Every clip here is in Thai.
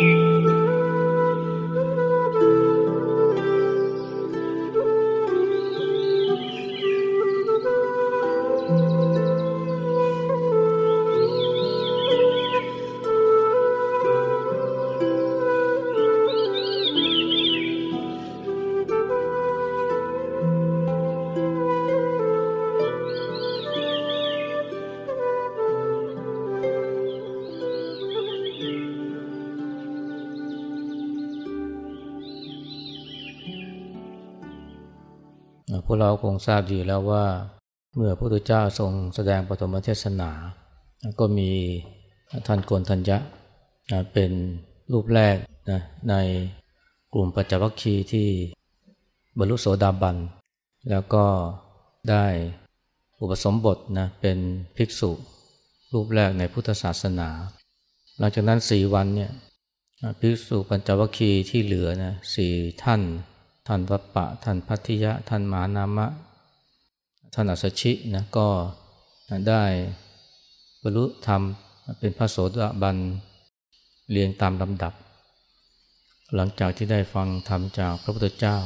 พ เราคงทราบดีแล้วว่า เมื่อพระพุทธเจ้าทรงแสดงปฐมเทศนา ก็มีท่านโกนทัญญะเป็นรูปแรกนะในกลุ่มปัจจวัคคีที่บรรลุโสดาบัน แล้วก็ได้อุปสมบทนะเป็นภิกษุ รูปแรกในพุทธศาสนา หลังจากนั้นสี่วันเนี่ยภิกษุปัญจวัคคีย์ที่เหลือนะสี่ท่าน ท่านวัปปะ ท่านพัทธิยะ ท่านมานามะ ท่านอัสชินะก็ได้บรรลุธรรมเป็นพระโสดาบันเรียงตามลำดับ หลังจากที่ได้ฟังธรรมจากพระพุทธเจ้า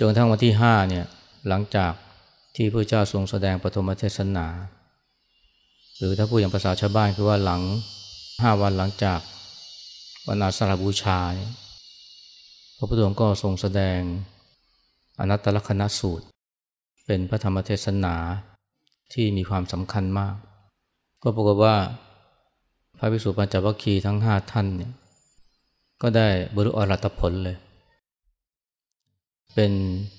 จนทั้งวันที่ห้าเนี่ยหลังจากที่พระเจ้าทรงแสดงปฐมเทศนา หรือถ้าพูดอย่างภาษาชาวบ้านคือว่าหลังห้าวันหลังจากวันอาสาฬบูชาเนี่ย พระพุทธองค์ก็ทรงแสดงอนัตตลกนสูตร เป็นพระธรรมเทศนาที่มีความสำคัญมาก ก็ปรากฏว่าพระภิกษุปัญจวัคคีย์ทั้งห้าท่านเนี่ยก็ได้บรรลุอรหัตผลเลย เป็น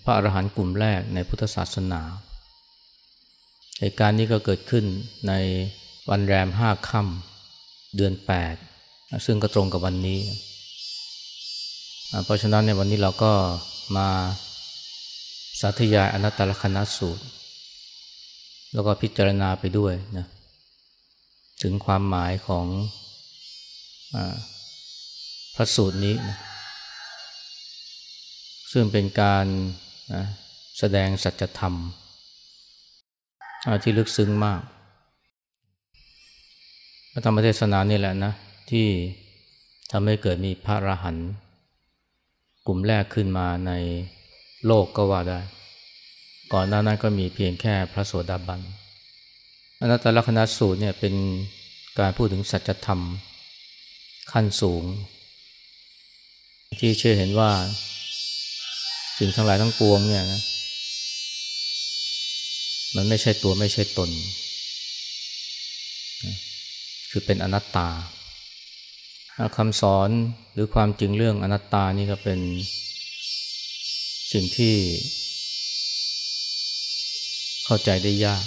พระอรหันต์กลุ่มแรกในพุทธศาสนาเหตุการณ์นี้ก็เกิดขึ้นในวันแรมห้าค่ำเดือนแปดซึ่งก็ตรงกับวันนี้ เพราะฉะนั้นในวันนี้เราก็มาสาธยายอนัตตลกนัสูตร แล้วก็พิจารณาไปด้วยนะถึงความหมายของอพระสูตรนี้นะซึ่งเป็นการนะแสดงสัจธรรม ที่ลึกซึ้งมาก พระธรรมเทศนานี่แหละนะ ที่ทำให้เกิดมีพระอรหันต์ กลุ่มแรกขึ้นมาในโลกก็ว่าได้ ก่อนหน้านั้นก็มีเพียงแค่พระโสดาบันอนัตตลกนัสูตรเนี่ยเป็นการพูดถึงสัจธรรม ขั้นสูง ที่เชื่อเห็นว่า สิ่งทั้งหลายทั้งปวงเนี่ยนะมันไม่ใช่ตัวไม่ใช่ตน คือเป็นอนัตตาคำสอน หรือความจริงเรื่องอนัตตานี่ก็เป็นสิ่งที่ เข้าใจได้ยาก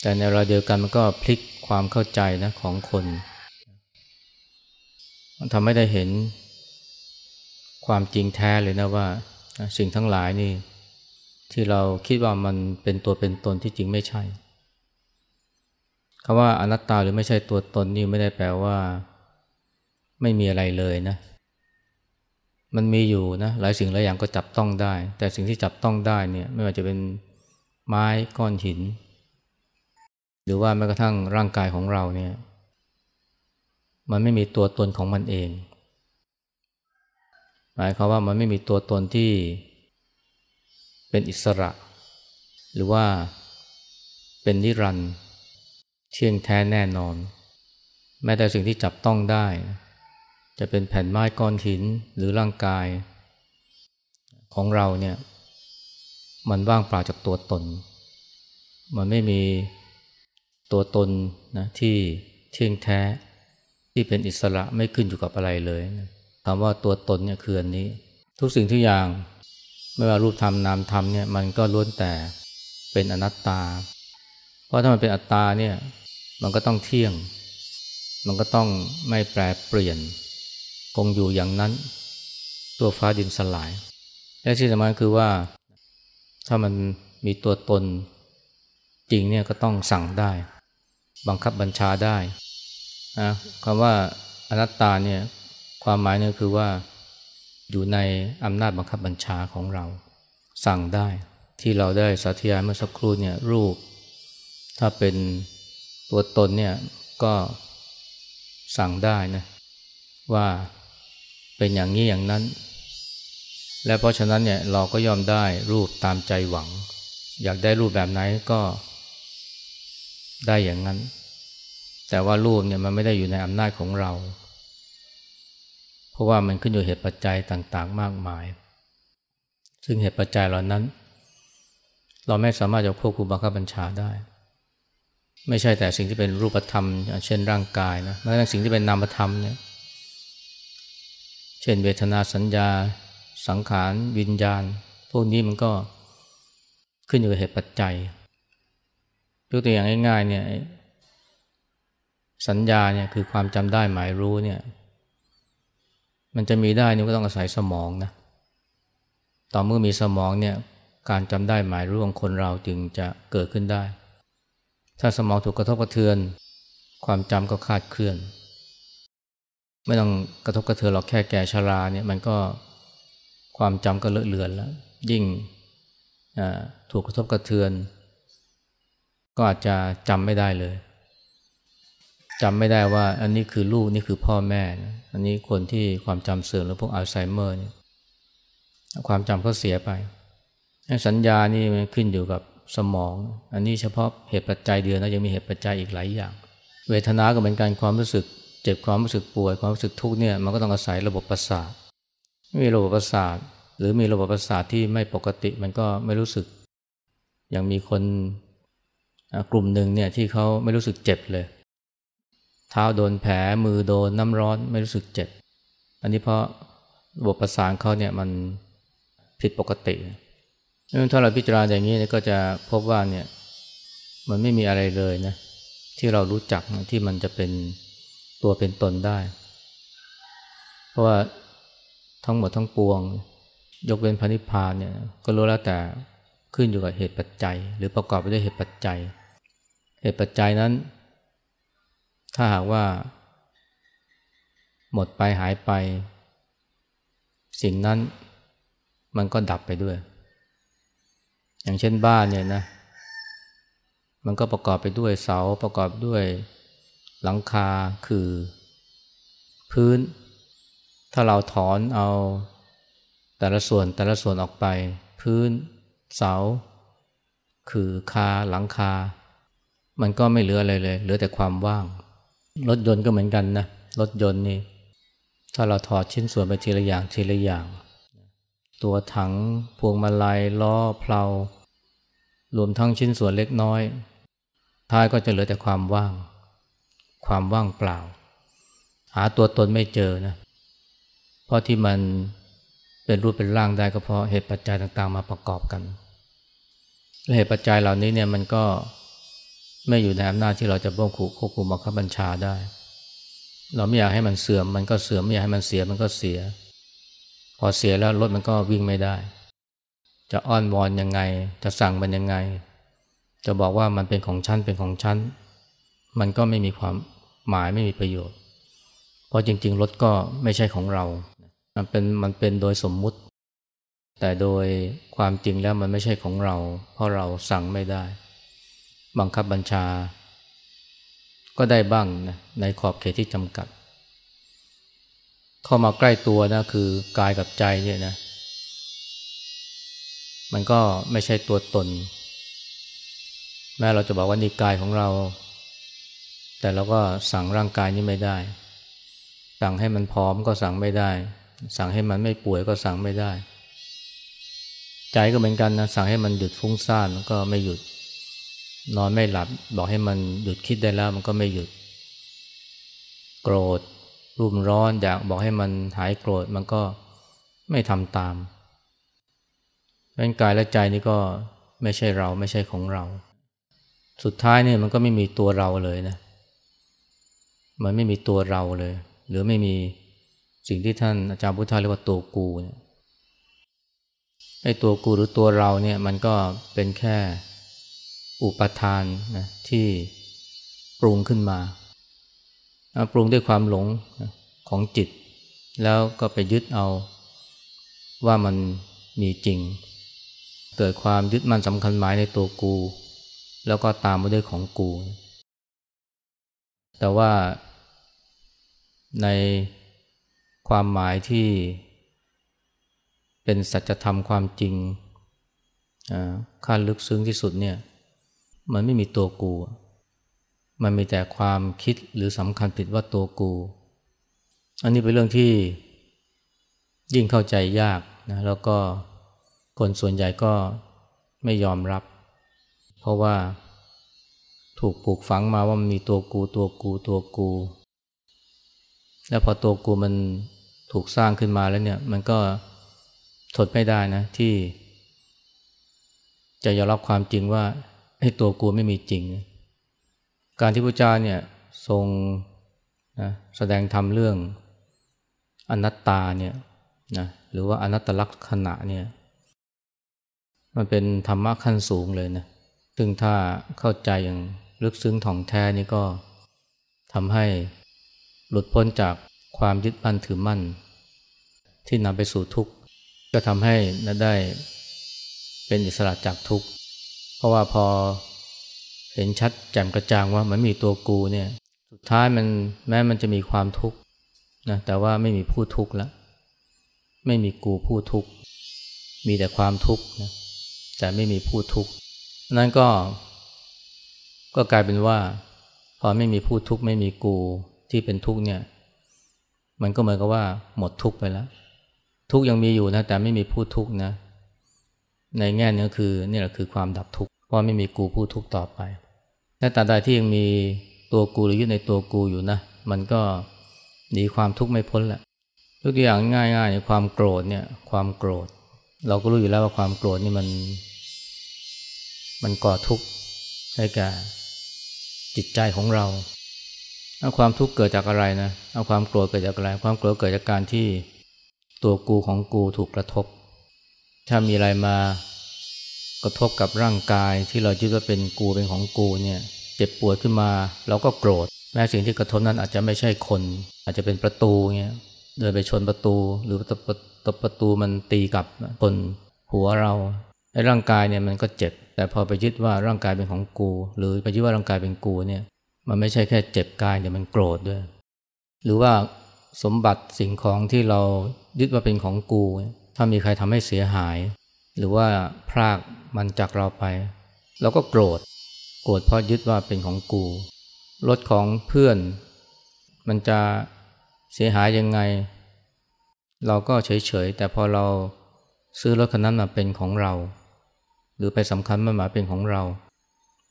แต่ในเวลาเดียวกันมันก็พลิกความเข้าใจนะของคนมันทำให้ได้เห็นความจริงแท้เลยนะว่าสิ่งทั้งหลายนี่ที่เราคิดว่ามันเป็นตัวเป็นตนที่จริงไม่ใช่ คำว่าอนัตตาหรือไม่ใช่ตัวตนนี่ไม่ได้แปลว่า ไม่มีอะไรเลยนะ มันมีอยู่นะหลายสิ่งหลายอย่างก็จับต้องได้ แต่สิ่งที่จับต้องได้เนี่ย ไม่ว่าจะเป็นไม้ก้อนหิน หรือว่าแม้กระทั่งร่างกายของเราเนี่ย มันไม่มีตัวตนของมันเอง หมายความว่ามันไม่มีตัวตนที่เป็นอิสระ หรือว่าเป็นนิรันดร์ เที่ยงแท้แน่นอน แม้แต่สิ่งที่จับต้องได้ จะเป็นแผ่นไม้ก้อนหินหรือร่างกาย ของเราเนี่ย มันว่างเปล่าจากตัวตน มันไม่มีตัวตนนะที่เที่ยงแท้ที่เป็นอิสระไม่ขึ้นอยู่กับอะไรเลยคำว่าตัวตนเนี่ยคืออันนี้ ทุกสิ่งทุกอย่างไม่ว่ารูปธรรมนามธรรมเนี่ยมันก็ล้วนแต่เป็นอนัตตา เพราะถ้ามันเป็นอัตตาเนี่ย มันก็ต้องเที่ยง มันก็ต้องไม่แปรเปลี่ยน คงอยู่อย่างนั้น ตัวฟ้าดินสลาย และที่สำคัญคือว่า ถ้ามันมีตัวตนจริงเนี่ยก็ต้องสั่งได้ บังคับบัญชาได้นะคำว่าอนัตตาเนี่ยความหมายเนี่ยคือว่าอยู่ในอำนาจบังคับบัญชาของเรา สั่งได้ที่เราได้สาธยายเมื่อสักครู่เนี่ยรูป ถ้าเป็น ตัวตนเนี่ยก็สั่งได้นะว่าเป็นอย่างนี้อย่างนั้น และเพราะฉะนั้นเนี่ยเราก็ยอมได้รูปตามใจหวัง อยากได้รูปแบบไหนก็ได้อย่างนั้น แต่ว่ารูปเนี่ยมันไม่ได้อยู่ในอำนาจของเรา เพราะว่ามันขึ้นอยู่เหตุปัจจัยต่างๆ มากมาย ซึ่งเหตุปัจจัยเหล่านั้น เราไม่สามารถจะควบคุมบังคับบัญชาได้ ไม่ใช่แต่สิ่งที่เป็นรูปธรรม เช่นร่างกายนะแม้แต่สิ่งที่เป็นนามธรรมเนี่ยเช่นเวทนาสัญญา สังขาร วิญญาณ พวกนี้มันก็ขึ้นอยู่กับเหตุปัจจัยยกตัวอย่างง่ายๆเนี่ยสัญญาเนี่ยคือความจำได้หมายรู้เนี่ยมันจะมีได้นี่ก็ต้องอาศัยสมองนะต่อเมื่อมีสมองเนี่ยการจำได้หมายรู้ของคนเราจึงจะเกิดขึ้นได้ ถ้าสมองถูกกระทบกระเทือน ความจำก็คาดเคลื่อน ไม่ต้องกระทบกระเทือนหรอกแค่แก่ชราเนี่ยมันก็ความจำก็เลอะเลือนแล้ว ยิ่งถูกกระทบกระเทือน ก็อาจจะจำไม่ได้เลยจำไม่ได้ว่าอันนี้คือลูกนี่คือพ่อแม่นะอันนี้คนที่ความจำเสื่อมหรือพวกอัลไซเมอร์เนี่ยความจำเขาเสียไป สัญญานี่มันขึ้นอยู่กับ สมอง อันนี้เฉพาะเหตุปัจจัยเดียวนะยังมีเหตุปัจจัยอีกหลายอย่าง เวทนาก็เหมือนกันความรู้สึก เจ็บความรู้สึกป่วยความรู้สึกทุกข์เนี่ยมันก็ต้องอาศัยระบบประสาทมีระบบประสาทหรือมีระบบประสาทที่ไม่ปกติมันก็ไม่รู้สึก อย่างมีคนกลุ่มหนึ่งเนี่ยที่เขาไม่รู้สึกเจ็บเลย เท้าโดนแผลมือโดนน้ำร้อนไม่รู้สึกเจ็บ อันนี้เพราะระบบประสานเขาเนี่ยมันผิดปกติ ถ้าเราพิจารณาอย่างนี้ก็จะพบว่าเนี่ยมันไม่มีอะไรเลยนะที่เรารู้จักที่มันจะเป็นตัวเป็นตนได้ เพราะว่าทั้งหมดทั้งปวง ยกเว้นพระนิพพานเนี่ยก็รู้แล้วแต่ขึ้นอยู่กับเหตุปัจจัย หรือประกอบไปด้วยเหตุปัจจัย เหตุปัจจัยนั้น ถ้าหากว่า หมดไปหายไป สิ่งนั้นมันก็ดับไปด้วย อย่างเช่นบ้านเนี่ยนะมันก็ประกอบไปด้วยเสาประกอบด้วยหลังคาคือพื้น ถ้าเราถอนเอาแต่ละส่วนแต่ละส่วนออกไป พื้นเสา คือคาหลังคา มันก็ไม่เหลืออะไรเลย เหลือแต่ความว่าง รถยนต์ก็เหมือนกันนะ รถยนต์นี่ ถ้าเราถอดชิ้นส่วนไปทีละอย่างทีละอย่าง ตัวถัง พวงมาลัย ล้อเพลารวมทั้งชิ้นส่วนเล็กน้อย ท้ายก็จะเหลือแต่ความว่าง ความว่างเปล่า หาตัวตนไม่เจอนะ เพราะที่มันเป็นรูปเป็นร่างได้ก็เพราะเหตุปัจจัยต่างๆ มาประกอบกัน และเหตุปัจจัยเหล่านี้เนี่ยมันก็ไม่อยู่ในอำนาจที่เราจะควบคุมควบคุมบังคับบัญชาได้ เราไม่อยากให้มันเสื่อมมันก็เสื่อมไม่อยากให้มันเสียมันก็เสีย อเสียแล้วรถมันก็วิ่งไม่ได้ จะอ้อนวอนยังไง จะสั่งมันยังไง จะบอกว่ามันเป็นของฉันเป็นของฉันมันก็ไม่มีความหมายไม่มีประโยชน์ เพราะจริง ๆ รถก็ไม่ใช่ของเรา มันเป็นมันเป็นโดยสมมุติ แต่โดยความจริงแล้วมันไม่ใช่ของเรา เพราะเราสั่งไม่ได้ บังคับบัญชา ก็ได้บ้างนะในขอบเขตที่จำกัด เข้ามาใกล้ตัวนะคือกายกับใจเนี่ยนะ มันก็ไม่ใช่ตัวตน แม้เราจะบอกว่านี่กายของเรา แต่เราก็สั่งร่างกายนี้ไม่ได้ สั่งให้มันพร้อมก็สั่งไม่ได้ สั่งให้มันไม่ป่วยก็สั่งไม่ได้ ใจก็เหมือนกันนะสั่งให้มันหยุดฟุ้งซ่านก็ไม่หยุด นอนไม่หลับ บอกให้มันหยุดคิดได้แล้วมันก็ไม่หยุด โกรธ รุ่มร้อนอยากบอกให้มันหายโกรธมันก็ไม่ทำตามร่างกายและใจนี่ก็ไม่ใช่เราไม่ใช่ของเรา สุดท้ายเนี่ยมันก็ไม่มีตัวเราเลยนะ มันไม่มีตัวเราเลย หรือไม่มีสิ่งที่ท่านอาจารย์พุทธาเรียกว่าตัวกูเนี่ยไอ้ตัวกูหรือตัวเราเนี่ยมันก็เป็นแค่อุปทานนะที่ปรุงขึ้นมา ปรุงด้วยความหลงของจิต แล้วก็ไปยึดเอาว่ามันมีจริง เกิดความยึดมั่นสำคัญหมายในตัวกู แล้วก็ตามมาด้วยของกู แต่ว่าในความหมายที่เป็นสัจธรรมความจริงขั้นลึกซึ้งที่สุดเนี่ย มันไม่มีตัวกู มันมีแต่ความคิดหรือสำคัญผิดว่าตัวกู อันนี้เป็นเรื่องที่ยิ่งเข้าใจยากนะแล้วก็คนส่วนใหญ่ก็ไม่ยอมรับ เพราะว่าถูกปลูกฝังมาว่ามันมีตัวกูตัวกูตัวกู แล้วพอตัวกูมันถูกสร้างขึ้นมาแล้วเนี่ย มันก็ทดไม่ได้นะที่ จะยอมรับความจริงว่าไอ้ตัวกูไม่มีจริง การที่พระเจ้าเนี่ยทรงนะแสดงธรรมเรื่องอนัตตาเนี่ยนะหรือว่าอนัตตลักษณะเนี่ยมันเป็นธรรมะขั้นสูงเลยนะซึ่งถ้าเข้าใจอย่างลึกซึ้งถ่องแท้นี่ก็ทำให้หลุดพ้นจากความยึดมั่นถือมั่น ที่นำไปสู่ทุกข์ ก็ทำให้ได้เป็นอิสระจากทุกข์ เพราะว่าพอ เห็นชัดแจ่มกระจ่างว่ามันมีตัวกูเนี่ย สุดท้ายมันแม้มันจะมีความทุกข์นะแต่ว่าไม่มีผู้ทุกข์แล้วไม่มีกูผู้ทุกข์ มีแต่ความทุกข์นะแต่ไม่มีผู้ทุกข์นั้นก็ ก็กลายเป็นว่า พอไม่มีผู้ทุกข์ไม่มีกูที่เป็นทุกข์เนี่ย มันก็เหมือนกับว่า หมดทุกข์ไปแล้ว ทุกข์ยังมีอยู่นะแต่ไม่มีผู้ทุกข์นะ ในแง่นี้คือนี่แหละคือความดับทุกข์ เพราไม่มีกูผู้ทุกข์ต่อไปแต่ตราใดที่ยังมีตัวกูหรือยึดในตัวกูอยู่นะ มันก็หนีความทุกข์ไม่พ้นแหละยกตัวอย่างง่ายๆในความโกรธเนี่ยความโกรธ เราก็รู้อยู่แล้วว่าความโกรธนี่มัน มันก่อทุกข์ให้แก่จิตใจของเราเอาความทุกข์เกิดจากอะไรนะเอาความโกรธเกิดจากอะไร ความโกรธเกิดจากการที่ตัวกูของกูถูกกระทบ ถ้ามีอะไรมา กระทบกับร่างกายที่เราคิดว่าเป็นกูเป็นของกูเนี่ยเจ็บปวดขึ้นมาเราก็โกรธ แม้สิ่งที่กระทบนั้นอาจจะไม่ใช่คน อาจจะเป็นประตูเนี่ยเดินไปชนประตู หรือตบประตูมันตีกับคนหัวเราไอ้ร่างกายเนี่ยมันก็เจ็บ แต่พอไปยึดว่าร่างกายเป็นของกู หรือไปยึดว่าร่างกายเป็นกูเนี่ยมันไม่ใช่แค่เจ็บกายเดี๋ยวมันโกรธด้วย หรือว่าสมบัติสิ่งของที่เรายึดว่าเป็นของกู ถ้ามีใครทำให้เสียหาย หรือว่าพราก มันจากเราไป เราก็โกรธ โกรธเพราะยึดว่าเป็นของกู รถของเพื่อน มันจะเสียหายยังไง เราก็เฉยๆ แต่พอเราซื้อรถคันนั้นมาเป็นของเรา หรือไปสำคัญมันมาเป็นของเรา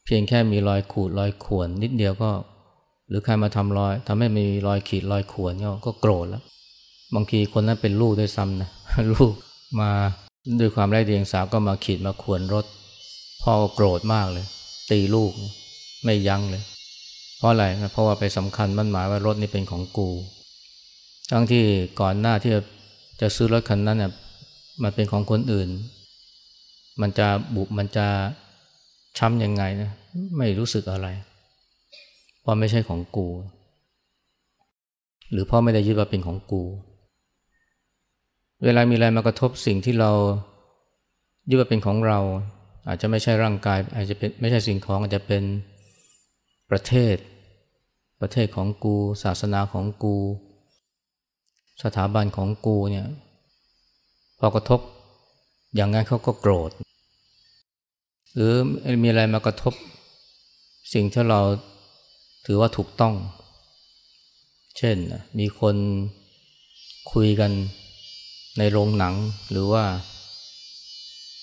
เพียงแค่มีรอยขูดรอยข่วนนิดเดียวก็ หรือใครมาทำรอยทำให้มีรอยขีดรอยข่วนก็โกรธแล้ว บางทีคนนั้นเป็นลูกด้วยซ้ำนะลูกมา ด้วยความไร้เดียงสาก็มาขีดมาขวนรถ พ่อก็โกรธมากเลย ตีลูกไม่ยั้งเลย เพราะอะไรเพราะว่าไปสำคัญมั่นหมายว่ารถนี่เป็นของกู ทั้งที่ก่อนหน้าที่จะซื้อรถคันนั้นเนี่ยมันเป็นของคนอื่น มันจะบุบมันจะช้ำยังไงนะ ไม่รู้สึกอะไร เพราะไม่ใช่ของกู หรือพ่อไม่ได้ยึดว่าเป็นของกู เวลามีอะไรมากระทบสิ่งที่เรายึดว่าเป็นของเรา อาจจะไม่ใช่ร่างกาย อาจจะเป็นไม่ใช่สิ่งของอาจจะเป็นประเทศ ประเทศของกู ศาสนาของกู สถาบันของกูเนี่ยพอกระทบอย่างนั้นเขาก็โกรธ หรือมีอะไรมากระทบ สิ่งที่เราถือว่าถูกต้อง เช่นมีคนคุยกัน ในโรงหนังหรือว่า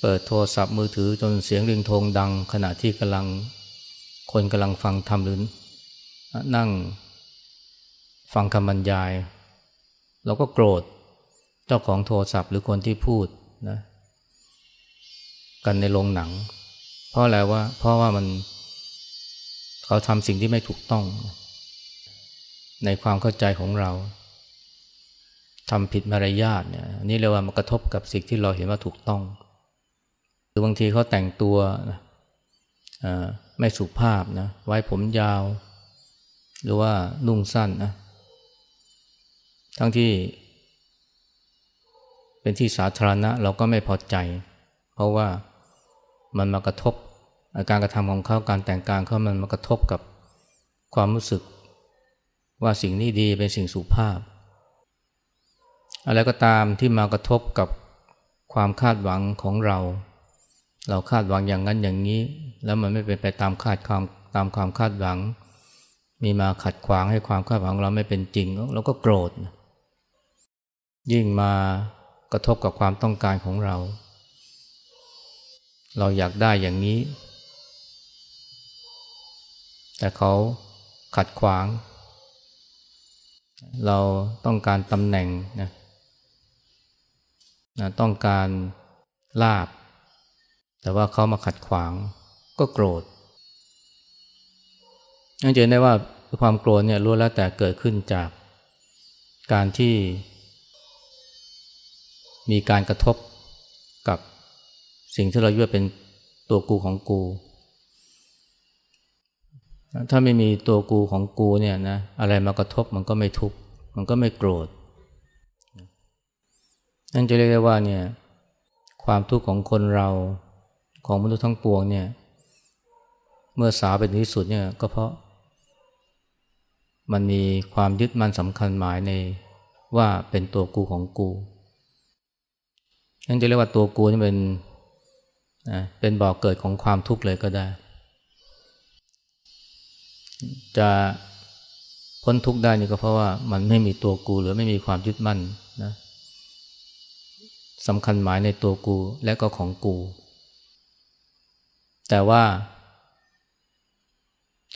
เปิดโทรศัพท์มือถือจนเสียงริงโทงดัง ขณะที่กำลังคนกำลังฟังธรรมหรือนั่งฟังคำบรรยาย เราก็โกรธเจ้าของโทรศัพท์หรือคนที่พูดนะกันในโรงหนัง เพราะอะไรว่าเพราะว่ามันเขาทำสิ่งที่ไม่ถูกต้อง ในความเข้าใจของเรา ทำผิดมารยาทเนี่ยนี่เรียกว่ามันกระทบกับสิ่งที่เราเห็นว่าถูกต้อง หรือบางทีเขาแต่งตัวไม่สุภาพนะไว้ผมยาว หรือว่านุ่งสั้นนะทั้งที่ เป็นที่สาธารณะเราก็ไม่พอใจ เพราะว่ามันมากระทบาการกระทำของเขาการแต่งกายเขามันมากระทบกับความรู้สึก ว่าสิ่งนี้ดีเป็นสิ่งสุภาพ อะไรก็ตามที่มากระทบกับความคาดหวังของเรา เราคาดหวังอย่างนั้นอย่างนี้ แล้วมันไม่เป็นไปตามคาดความตามความคาดหวัง มีมาขัดขวางให้ความคาดหวังเราไม่เป็นจริงเราก็โกรธ ยิ่งมากระทบกับความต้องการของเรา เราอยากได้อย่างนี้ แต่เขาขัดขวาง เราต้องการตำแหน่งนะ นะต้องการลาบ แต่ว่าเขามาขัดขวางก็โกรธนั่นจะได้ว่าความโกรธเนี่ยรู้แล้วแต่เกิดขึ้นจากการที่ มีการกระทบกับสิ่งที่เราเยว่าเป็นตัวกูของกู ถ้าไม่มีตัวกูของกูเนี่ยนะอะไรมากระทบมันก็ไม่ทุกข์มันก็ไม่โกรธ นั่นจะเรียกได้ว่าเนี่ยความทุกข์ของคนเราของมนุษย์ทั้งปวงเนี่ยเมื่อสาวเป็นที่สุดเนี่ยก็เพราะ มันมีความยึดมั่นสำคัญหมายในว่าเป็นตัวกูของกูนั่นจะเรียกว่าตัวกูนี่เป็นเป็นบ่อกเกิดของความทุกข์เลยก็ได้ จะพ้นทุกข์ได้นี่ก็เพราะว่ามันไม่มีตัวกูหรือไม่มีความยึดมั่นนะ สำคัญหมายในตัวกูและก็ของกู แต่ว่า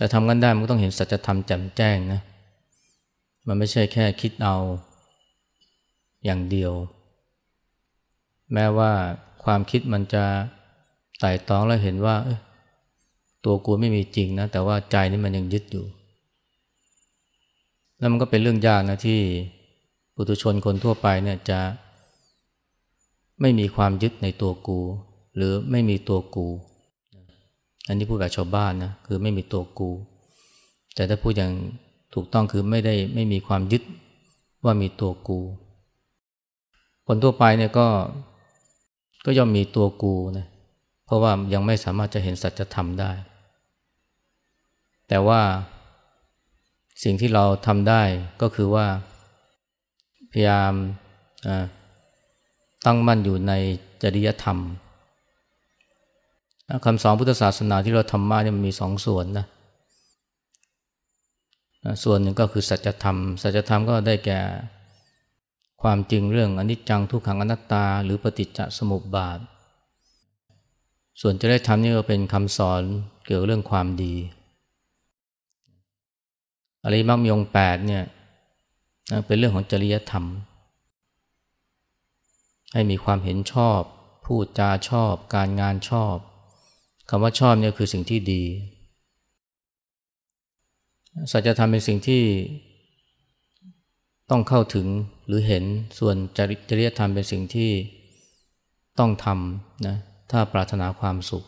จะทำกันได้มันต้องเห็นสัจธรรมแจ่มแจ้งนะ มันไม่ใช่แค่คิดเอาอย่างเดียว แม้ว่าความคิดมันจะไต่ตองแล้วเห็นว่าตัวกูไม่มีจริงนะ แต่ว่าใจนี่มันยังยึดอยู่ แล้วมันก็เป็นเรื่องยากนะที่ปุถุชนคนทั่วไปเนี่ยจะ ไม่มีความยึดในตัวกู หรือไม่มีตัวกู อันนี้พูดแบบชาวบ้านนะคือไม่มีตัวกู แต่ถ้าพูดอย่างถูกต้องคือไม่ได้ไม่มีความยึดว่ามีตัวกู คนทั่วไปเนี่ยก็ก็ย่อมมีตัวกูนะเพราะว่ายังไม่สามารถจะเห็นสัจธรรมได้ แต่ว่าสิ่งที่เราทำได้ก็คือว่าพยายามอ่า ตั้งมั่นอยู่ในจริยธรรมคำสอนพุทธศาสนาที่เราทำมาเนี่ยมันมีสองส่วนนะส่วนหนึ่งก็คือสัจธรรม สัจธรรมก็ได้แก่ความจริงเรื่องอนิจจังทุกขังอนัตตา หรือปฏิจจสมุปบาท ส่วนจริยธรรมนี่ก็เป็นคำสอนเกี่ยวกับเรื่องความดีอริมักมีองแปดเนี่ยเป็นเรื่องของจริยธรรม ให้มีความเห็นชอบ พูดจาชอบ การงานชอบคำว่าชอบเนี่ยคือสิ่งที่ดี สัจธรรมเป็นสิ่งที่ต้องเข้าถึงหรือเห็นส่วนจริยธรรมเป็นสิ่งที่ต้องทำนะถ้าปรารถนาความสุข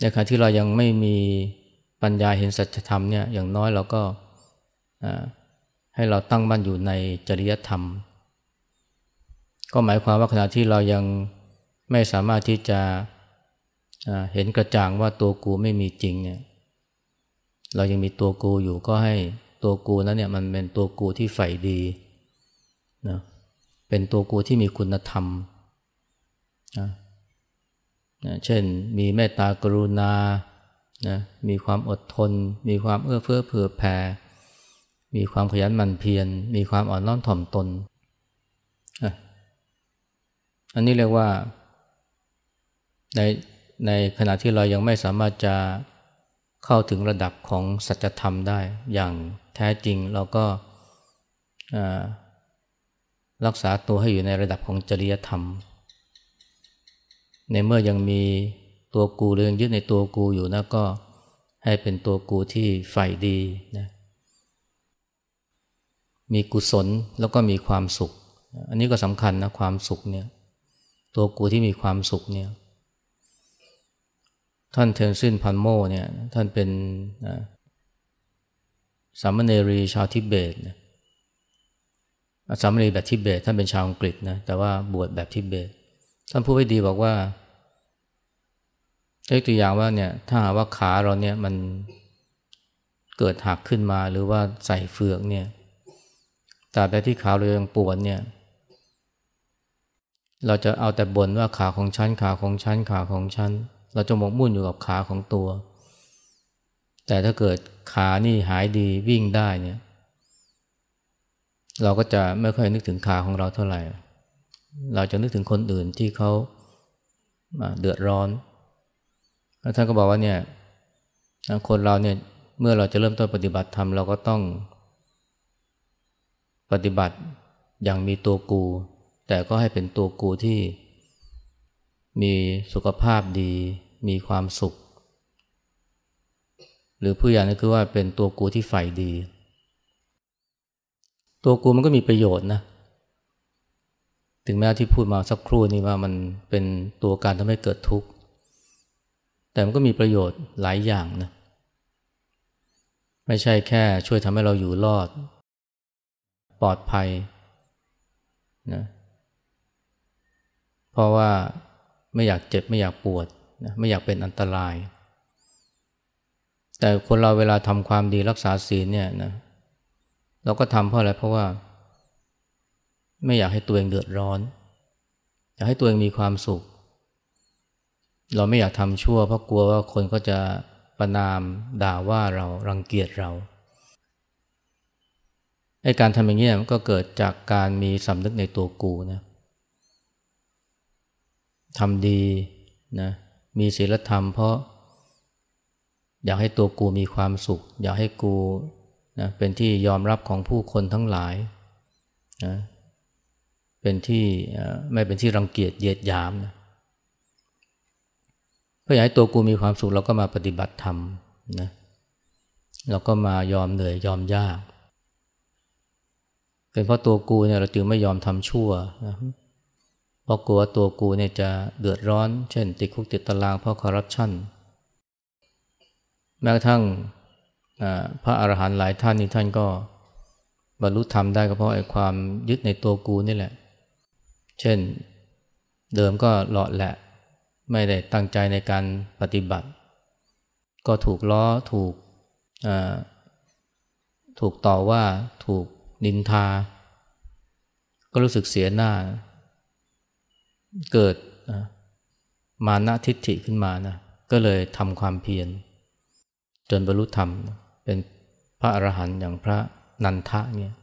ในขณะที่เรายังไม่มีปัญญาเห็นสัจธรรมเนี่ยอย่างน้อยเราก็ให้เราตั้งมั่นอยู่ในจริยธรรม ก็หมายความว่าขณะที่เรายังไม่สามารถที่จะเห็นกระจ่างว่าตัวกูไม่มีจริงเนี่ย เรายังมีตัวกูอยู่ก็ให้ตัวกูนั้นเนี่ยมันเป็นตัวกูที่ใฝ่ดีนะเป็นตัวกูที่มีคุณธรรมนะนะเช่นมีเมตตากรุณานะมีความอดทน มีความเอื้อเฟื้อเผื่อแผ่ มีความขยันหมั่นเพียร มีความอ่อนน้อมถ่อมตน อันนี้เรียกว่าในในขณะที่เรายังไม่สามารถจะเข้าถึงระดับของสัจธรรมได้อย่างแท้จริงเราก็รักษาตัวให้อยู่ในระดับของจริยธรรม ในเมื่อยังมีตัวกูเรื่องยึดในตัวกูอยู่นะก็ให้เป็นตัวกูที่ใฝ่ดีนะมีกุศลแล้วก็มีความสุข อันนี้ก็สำคัญนะความสุขเนี่ย ตัวกูที่มีความสุขเนี่ยท่านเทนซินพันโมเนี่ยท่านเป็นสามเณรีชาวทิเบตนะสามเณรีแบบทิเบต ท่านเป็นชาวอังกฤษนะแต่ว่าบวชแบบทิเบต ท่านพูดไว้ดีบอกว่ายกตัวอย่างว่าเนี่ยถ้าหาว่าขาเราเนี่ยมันเกิดหักขึ้นมาหรือว่าใส่เฟือกเนี่ยตราบใดที่ขาเรายังปวดเนี่ย เราจะเอาแต่บ่นว่าขาของฉันขาของฉันขาของฉัน เราจะหมกมุ่นอยู่กับขาของตัว แต่ถ้าเกิดขานี่หายดีวิ่งได้เนี่ยเราก็จะไม่ค่อยนึกถึงขาของเราเท่าไหร่ เราจะนึกถึงคนอื่นที่เขาเดือดร้อนแล้วท่านก็บอกว่าเนี่ยคนเราเนี่ยเมื่อเราจะเริ่มต้นปฏิบัติธรรมเราก็ต้องปฏิบัติอย่างมีตัวกู แต่ก็ให้เป็นตัวกูที่ มีสุขภาพดี มีความสุข หรือผู้อย่างนี้คือว่าเป็นตัวกูที่ใฝ่ดี ตัวกูมันก็มีประโยชน์นะถึงแม้ที่พูดมาสักครู่นี้ว่ามันเป็นตัวการทำให้เกิดทุกข์ แต่มันก็มีประโยชน์หลายอย่างนะ ไม่ใช่แค่ช่วยทำให้เราอยู่รอด ปลอดภัยนะ เพราะว่าไม่อยากเจ็บไม่อยากปวดนะไม่อยากเป็นอันตราย แต่คนเราเวลาทำความดีรักษาศีลเนี่ยนะเราก็ทำเพราะอะไรเพราะว่า ไม่อยากให้ตัวเองเดือดร้อน อยากให้ตัวเองมีความสุข เราไม่อยากทำชั่ว เพราะกลัวว่าคนก็จะประนามด่าว่าเรารังเกียจเราไอ้การทำอย่างนี้มันก็เกิดจากการมีสำนึกในตัวกูนะ ทำดีนะมีศีลธรรม เพราะ อยากให้ตัวกูมีความสุข อยากให้กูนะเป็นที่ยอมรับของผู้คนทั้งหลายนะเป็นที่ไม่เป็นที่รังเกียจเยียดยามนะเพื่ออยากให้ตัวกูมีความสุขเราก็มาปฏิบัติธรรมนะเราก็มายอมเหนื่อยยอมยาก เป็นเพราะตัวกูเนี่ยเราจึงไม่ยอมทำชั่วนะ เพราะกลัวตัวกูเนี่ยจะเดือดร้อน เช่น ติดคุกติดตารางเพราะคอร์รัปชันแม้กระทั่งพระอรหันต์หลายท่านนี่ท่านก็บรรลุธรรมได้ก็เพราะไอ้ความยึดในตัวกูนี่แหละ เช่นเดิมก็หลอดแหละ ไม่ได้ตั้งใจในการปฏิบัติ ก็ถูกล้อถูกถูกต่อว่าถูกนินทา ก็รู้สึกเสียหน้า เกิดมานะทิฏฐิขึ้นมานะก็เลยทำความเพียรจนบรรลุธรรมเป็นพระอรหันต์อย่างพระนันทะเนี่ย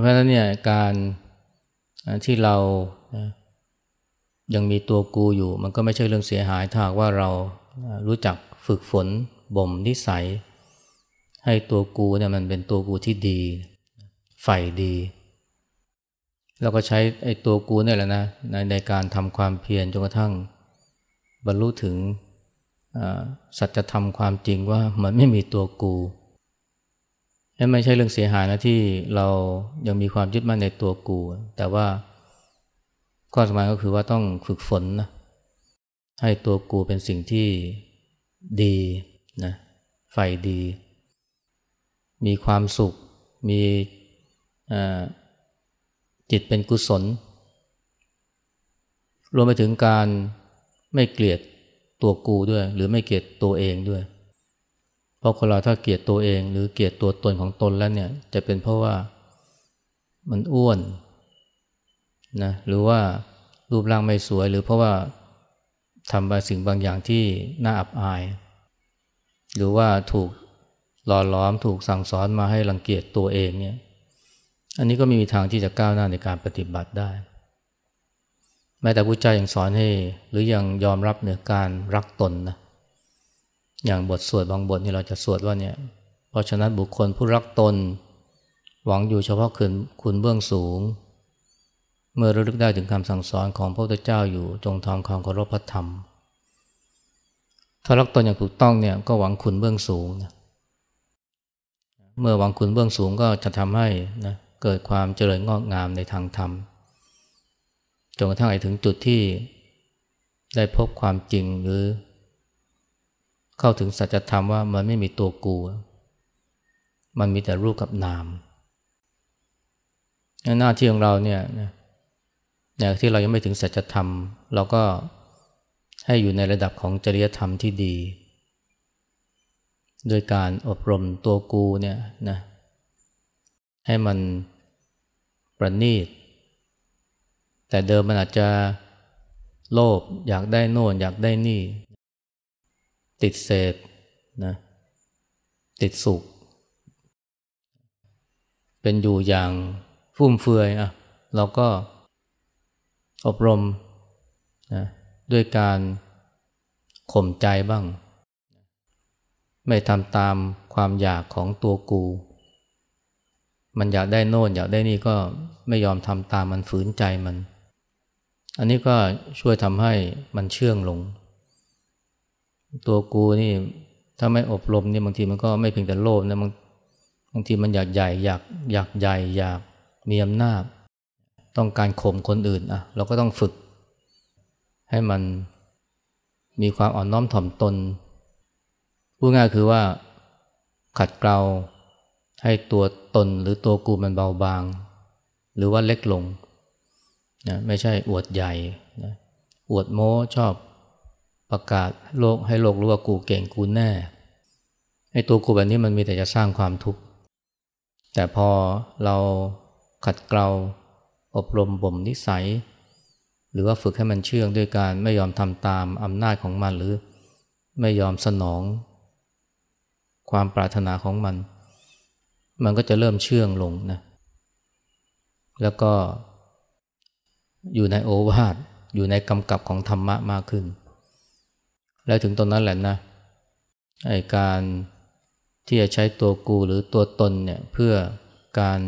เพราะฉะนั้นเนี่ยการที่เรายังมีตัวกูอยู่ มันก็ไม่ใช่เรื่องเสียหายถ้าว่าเรารู้จักฝึกฝนบ่มนิสัย ให้ตัวกูเนี่ยมันเป็นตัวกูที่ดี ใฝ่ดี แล้วก็ใช้ไอ้ตัวกูเนี่ยแหละนะในในการทำความเพียรจนกระทั่ง บรรลุถึงสัจธรรมความจริงว่ามันไม่มีตัวกูนั่นไม่ใช่เรื่องเสียหายนะที่เรายังมีความยึดมั่นในตัวกู แต่ว่าข้อสำคัญก็คือว่าต้องฝึกฝนนะให้ตัวกูเป็นสิ่งที่ดีนะใฝ่ดี มีความสุข มี จิตเป็นกุศล รวมไปถึงการไม่เกลียดตัวกูด้วย หรือไม่เกลียดตัวเองด้วย เพราะคนเราถ้าเกลียดตัวเองหรือเกลียดตัวตนของตนแล้วเนี่ยจะเป็นเพราะว่ามันอ้วนนะหรือว่ารูปร่างไม่สวยหรือเพราะว่าทำบางสิ่งบางอย่างที่น่าอับอาย หรือว่าถูกหล่อล้อมถูกสั่งสอนมาให้รังเกียจตัวเองเนี่ย อันนี้ก็ไม่มีทางที่จะก้าวหน้าในการปฏิบัติได้ แม้แต่พุทธเจ้ายังสอนให้ หรือยังยอมรับเนือการรักตนนะอย่างบทสวดบางบทนี่เราจะสวดว่าเนี่ย เพราะฉะนั้นบุคคลผู้รักตน หวังอยู่เฉพาะคุณคุณเบื้องสูง เมื่อระลึกได้ถึงคำสั่งสอนของพระพุทธเจ้าอยู่จงทำความเคารพพระธรรม ถ้ารักตนอย่างถูกต้องเนี่ยก็หวังคุณเบื้องสูงนะเมื่อหวังคุณเบื้องสูงก็จะทำให้นะ เกิดความเจริญงอกงามในทางธรรมจนกระทั่งไปถึงจุดที่ได้พบความจริงหรือ เข้าถึงสัจธรรมว่ามันไม่มีตัวกู มันมีแต่รูปกับนาม หน้าที่ของเราเนี่ยเนี่ยที่เรายังไม่ถึงสัจธรรม เราก็ให้อยู่ในระดับของจริยธรรมที่ดี โดยการอบรมตัวกูเนี่ยนะ ให้มันประณีต แต่เดิมมันอาจจะโลภอยากได้โน่นอยากได้นี่ ติดเสพนะติดสุข เป็นอยู่อย่างฟุ่มเฟือยอะเราก็อบรมนะด้วยการข่มใจบ้าง ไม่ทำตามความอยากของตัวกู มันอยากได้โน่นอยากได้นี่ก็ไม่ยอมทำตามมันฝืนใจมัน อันนี้ก็ช่วยทำให้มันเชื่องลง ตัวกูนี่ถ้าไม่อบรมนี่บางทีมันก็ไม่เพียงแต่โลภนะบางบางทีมันอยากใหญ่อยากอยากใหญ่อยากมีอำนาจ ต้องการข่มคนอื่นอะเราก็ต้องฝึก ให้มันมีความอ่อนน้อมถ่อมตนพูดง่ายคือว่าขัดเกลาให้ตัว ตนหรือตัวกูมันเบาบาง หรือว่าเล็กลงนะไม่ใช่อวดใหญ่นะอวดโม้ชอบประกาศโลกให้โลกรู้ว่ากูเก่งกูแน่ไอ้ตัวกูแบบนี้มันมีแต่จะสร้างความทุกข์แต่พอเราขัดเกลาอบรมบ่มนิสัย หรือว่าฝึกให้มันเชื่องด้วยการไม่ยอมทำตามอำนาจของมันหรือไม่ยอมสนอง ความปรารถนาของมัน มันก็จะเริ่มเชื่องลงนะ แล้วก็อยู่ในโอวาทอยู่ในกำกับของธรรมะมากขึ้น แล้วถึงตรงนั้นแหละนะไอการที่จะใช้ตัวกูหรือตัวตนเนี่ยเพื่อการ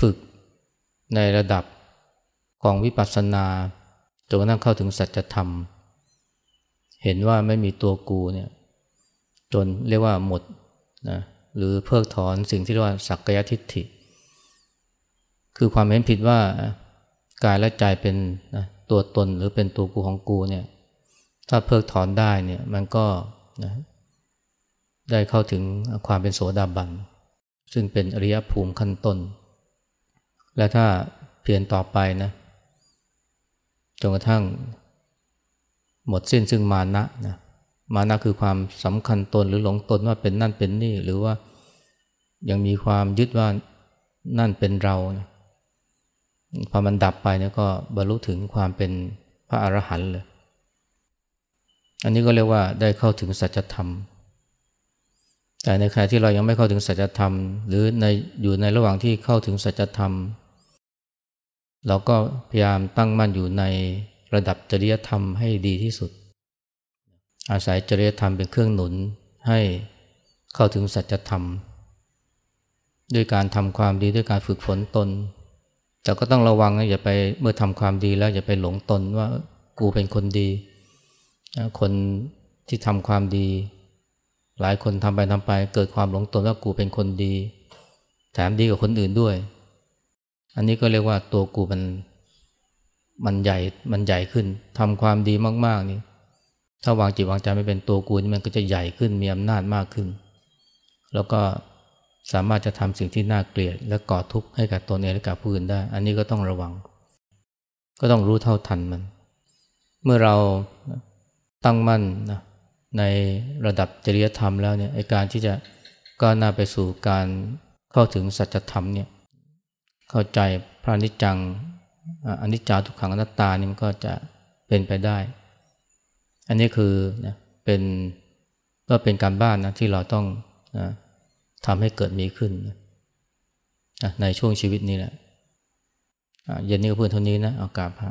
ฝึกในระดับของวิปัสสนาจนกระทั่งเข้าถึงสัจธรรม เห็นว่าไม่มีตัวกูเนี่ยจนเรียกว่าหมดนะ หรือเพิกถอนสิ่งที่เรียกว่าสักกายทิฏฐิ คือความเห็นผิดว่ากายและใจเป็นตัวตนหรือเป็นตัวกูของกูเนี่ยถ้าเพิกถอนได้เนี่ยมันก็นะได้เข้าถึงความเป็นโสดาบัน ซึ่งเป็นอริยภูมิขั้นต้น และถ้าเพียรต่อไปนะจนกระทั่งหมดสิ้นซึ่งมานะนะ มานะคือความสำคัญตนหรือหลงตนว่าเป็นนั่นเป็นนี่ หรือว่ายังมีความยึดว่านั่นเป็นเรานะพอมันดับไปเนี่ยก็บรรลุถึงความเป็นพระอรหันต์เลย อันนี้ก็เรียกว่าได้เข้าถึงสัจธรรม แต่ในขณะที่เรายังไม่เข้าถึงสัจธรรม หรือในอยู่ในระหว่างที่เข้าถึงสัจธรรม เราก็พยายามตั้งมั่นอยู่ในระดับจริยธรรมให้ดีที่สุด อาศัยจริยธรรมเป็นเครื่องหนุนให้เข้าถึงสัจธรรม ด้วยการทำความดีด้วยการฝึกฝนตน แต่ก็ต้องระวังนะอย่าไปเมื่อทำความดีแล้วอย่าไปหลงตนว่ากูเป็นคนดี คนที่ทำความดี หลายคนทำไปทำไป เกิดความหลงตนว่ากูเป็นคนดี แถมดีกว่าคนอื่นด้วย อันนี้ก็เรียกว่าตัวกูมันมันใหญ่มันใหญ่ขึ้นทำความดีมาก ๆนี่ ถ้าวางจิตวางใจไม่เป็นตัวกูนี่มันก็จะใหญ่ขึ้นมีอำนาจมากขึ้น แล้วก็สามารถจะทำสิ่งที่น่าเกลียด และก่อทุกข์ให้กับตนเองและกับผู้อื่นได้ อันนี้ก็ต้องระวัง ก็ต้องรู้เท่าทันมัน เมื่อเราตั้งมั่นนะในระดับจริยธรรมแล้วเนี่ยไอการที่จะก้าวหน้าไปสู่การเข้าถึงสัจธรรมเนี่ยเข้าใจพระนิจจังอนิจจาทุกขังอนัตตานี่มันก็จะเป็นไปได้ อันนี้คือนะเป็นก็เป็นการบ้านนะที่เราต้องนะทำให้เกิดมีขึ้นในช่วงชีวิตนี้แหละเย็นนี้ก็เพื่อนเท่านี้นะเอากาศพระ